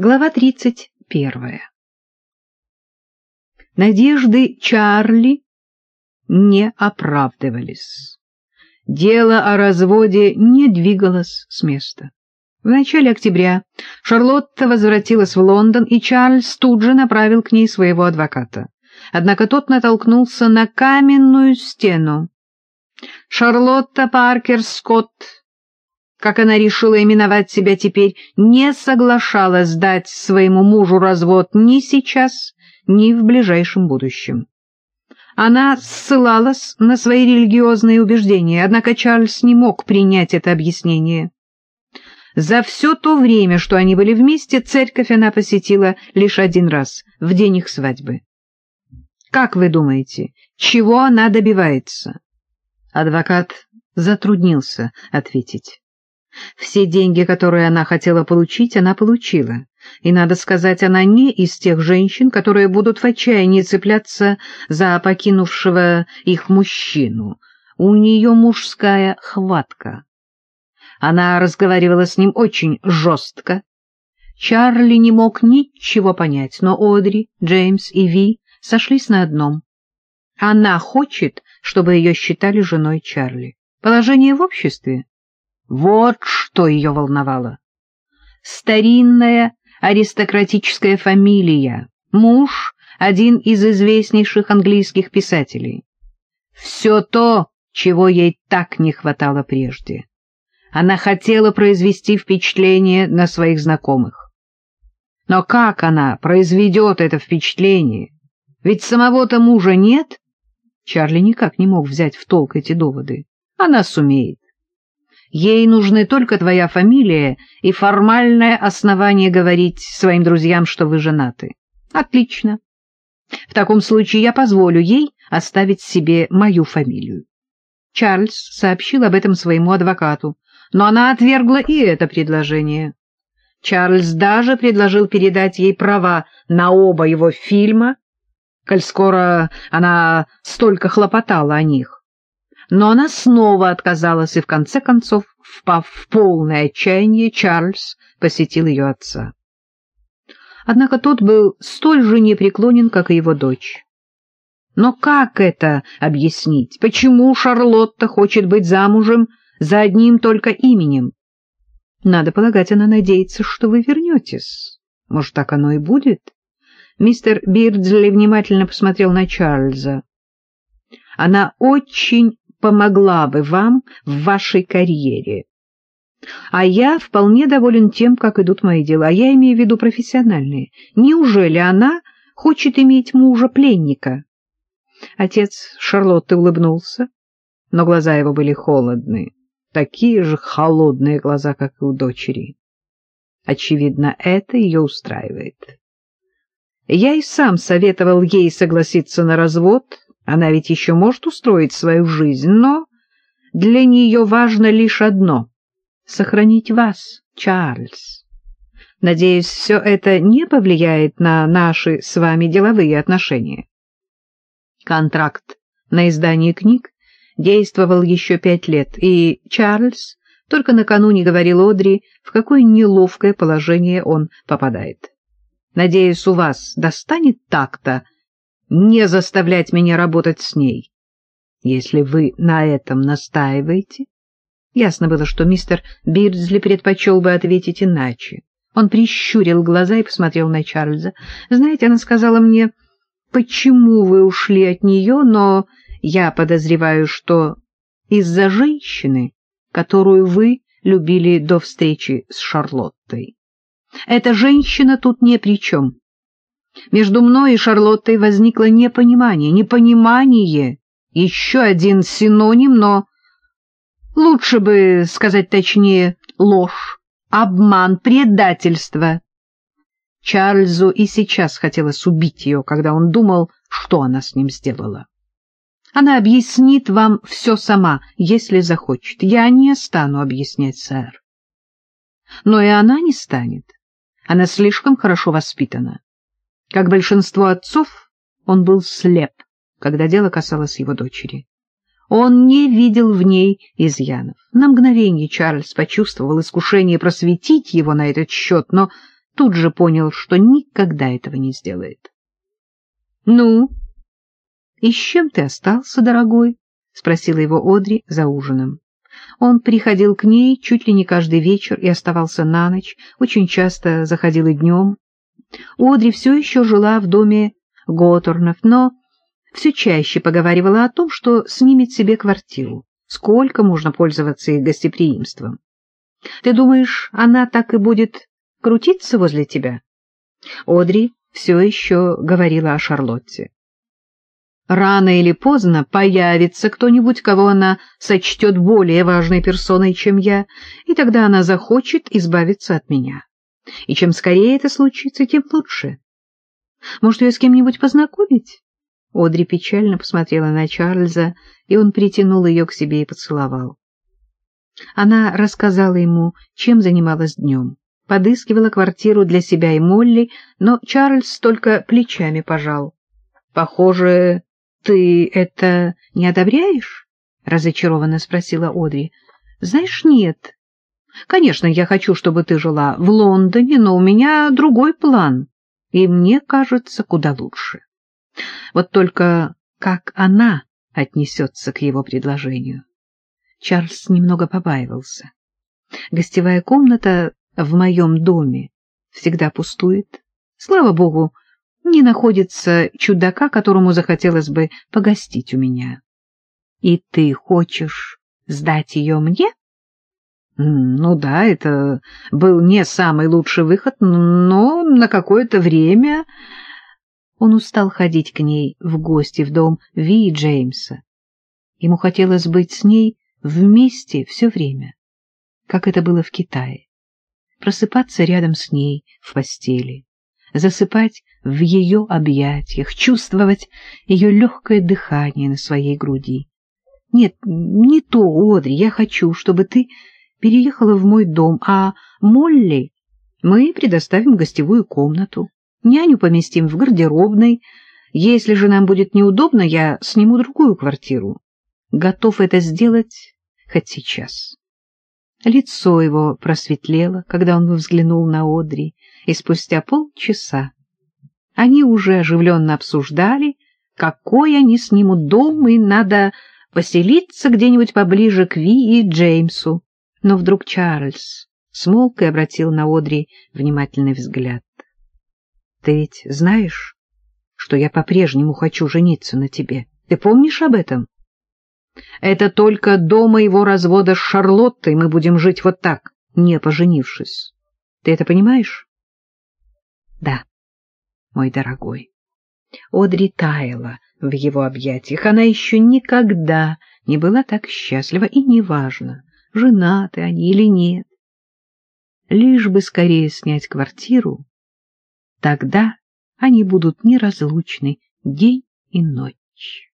Глава 31. Надежды Чарли не оправдывались. Дело о разводе не двигалось с места. В начале октября Шарлотта возвратилась в Лондон, и Чарльз тут же направил к ней своего адвоката. Однако тот натолкнулся на каменную стену. Шарлотта Паркер Скотт как она решила именовать себя теперь, не соглашалась дать своему мужу развод ни сейчас, ни в ближайшем будущем. Она ссылалась на свои религиозные убеждения, однако Чарльз не мог принять это объяснение. За все то время, что они были вместе, церковь она посетила лишь один раз, в день их свадьбы. Как вы думаете, чего она добивается? Адвокат затруднился ответить. Все деньги, которые она хотела получить, она получила. И, надо сказать, она не из тех женщин, которые будут в отчаянии цепляться за покинувшего их мужчину. У нее мужская хватка. Она разговаривала с ним очень жестко. Чарли не мог ничего понять, но Одри, Джеймс и Ви сошлись на одном. Она хочет, чтобы ее считали женой Чарли. Положение в обществе вот что ее волновало. Старинная аристократическая фамилия, муж — один из известнейших английских писателей. Все то, чего ей так не хватало прежде. Она хотела произвести впечатление на своих знакомых. Но как она произведет это впечатление? Ведь самого-то мужа нет. Чарли никак не мог взять в толк эти доводы. Она сумеет. Ей нужны только твоя фамилия и формальное основание говорить своим друзьям, что вы женаты. Отлично. В таком случае я позволю ей оставить себе мою фамилию. Чарльз сообщил об этом своему адвокату, но она отвергла и это предложение. Чарльз даже предложил передать ей права на оба его фильма, коль скоро она столько хлопотала о них но она снова отказалась, и в конце концов, впав в полное отчаяние, Чарльз посетил ее отца. Однако тот был столь же непреклонен, как и его дочь. Но как это объяснить? Почему Шарлотта хочет быть замужем за одним только именем? Надо полагать, она надеется, что вы вернетесь. Может, так оно и будет? Мистер Бирдзли внимательно посмотрел на Чарльза. Она очень помогла бы вам в вашей карьере. А я вполне доволен тем, как идут мои дела. Я имею в виду профессиональные. Неужели она хочет иметь мужа-пленника? Отец Шарлотты улыбнулся, но глаза его были холодные, такие же холодные глаза, как и у дочери. Очевидно, это ее устраивает. Я и сам советовал ей согласиться на развод, она ведь еще может устроить свою жизнь, но для нее важно лишь одно — сохранить вас, Чарльз. Надеюсь, все это не повлияет на наши с вами деловые отношения. Контракт на издание книг действовал еще пять лет, и Чарльз только накануне говорил Одри, в какое неловкое положение он попадает. Надеюсь, у вас достанет так-то не заставлять меня работать с ней. Если вы на этом настаиваете... Ясно было, что мистер Бирдзли предпочел бы ответить иначе. Он прищурил глаза и посмотрел на Чарльза. «Знаете, она сказала мне, почему вы ушли от нее, но я подозреваю, что из-за женщины, которую вы любили до встречи с Шарлоттой. Эта женщина тут ни при чем. Между мной и Шарлоттой возникло непонимание. Непонимание — еще один синоним, но лучше бы сказать точнее ложь, обман, предательство. Чарльзу и сейчас хотелось убить ее, когда он думал, что она с ним сделала. Она объяснит вам все сама, если захочет. Я не стану объяснять, сэр. Но и она не станет. Она слишком хорошо воспитана. Как большинство отцов, он был слеп, когда дело касалось его дочери. Он не видел в ней изъянов. На мгновение Чарльз почувствовал искушение просветить его на этот счет, но тут же понял, что никогда этого не сделает. — Ну, и с чем ты остался, дорогой? — спросила его Одри за ужином. Он приходил к ней чуть ли не каждый вечер и оставался на ночь, очень часто заходил и днем. Одри все еще жила в доме Готорнов, но все чаще поговаривала о том, что снимет себе квартиру. Сколько можно пользоваться их гостеприимством? Ты думаешь, она так и будет крутиться возле тебя? Одри все еще говорила о Шарлотте. Рано или поздно появится кто-нибудь, кого она сочтет более важной персоной, чем я, и тогда она захочет избавиться от меня. И чем скорее это случится, тем лучше. Может, ее с кем-нибудь познакомить? Одри печально посмотрела на Чарльза, и он притянул ее к себе и поцеловал. Она рассказала ему, чем занималась днем. Подыскивала квартиру для себя и Молли, но Чарльз только плечами пожал. — Похоже, ты это не одобряешь? — разочарованно спросила Одри. — Знаешь, нет. Конечно, я хочу, чтобы ты жила в Лондоне, но у меня другой план, и мне кажется, куда лучше. Вот только как она отнесется к его предложению? Чарльз немного побаивался. Гостевая комната в моем доме всегда пустует. Слава богу, не находится чудака, которому захотелось бы погостить у меня. И ты хочешь сдать ее мне? Ну да, это был не самый лучший выход, но на какое-то время он устал ходить к ней в гости в дом Ви Джеймса. Ему хотелось быть с ней вместе все время, как это было в Китае. Просыпаться рядом с ней в постели, засыпать в ее объятиях, чувствовать ее легкое дыхание на своей груди. Нет, не то, Одри, я хочу, чтобы ты переехала в мой дом, а Молли мы предоставим гостевую комнату. Няню поместим в гардеробной. Если же нам будет неудобно, я сниму другую квартиру. Готов это сделать хоть сейчас. Лицо его просветлело, когда он взглянул на Одри, и спустя полчаса они уже оживленно обсуждали, какой они снимут дом, и надо поселиться где-нибудь поближе к Ви и Джеймсу. Но вдруг Чарльз смолк и обратил на Одри внимательный взгляд. Ты ведь знаешь, что я по-прежнему хочу жениться на тебе? Ты помнишь об этом? Это только до моего развода с Шарлоттой мы будем жить вот так, не поженившись. Ты это понимаешь? Да, мой дорогой. Одри таяла в его объятиях. Она еще никогда не была так счастлива, и неважно, женаты они или нет. Лишь бы скорее снять квартиру Тогда они будут неразлучны день и ночь.